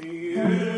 Yeah.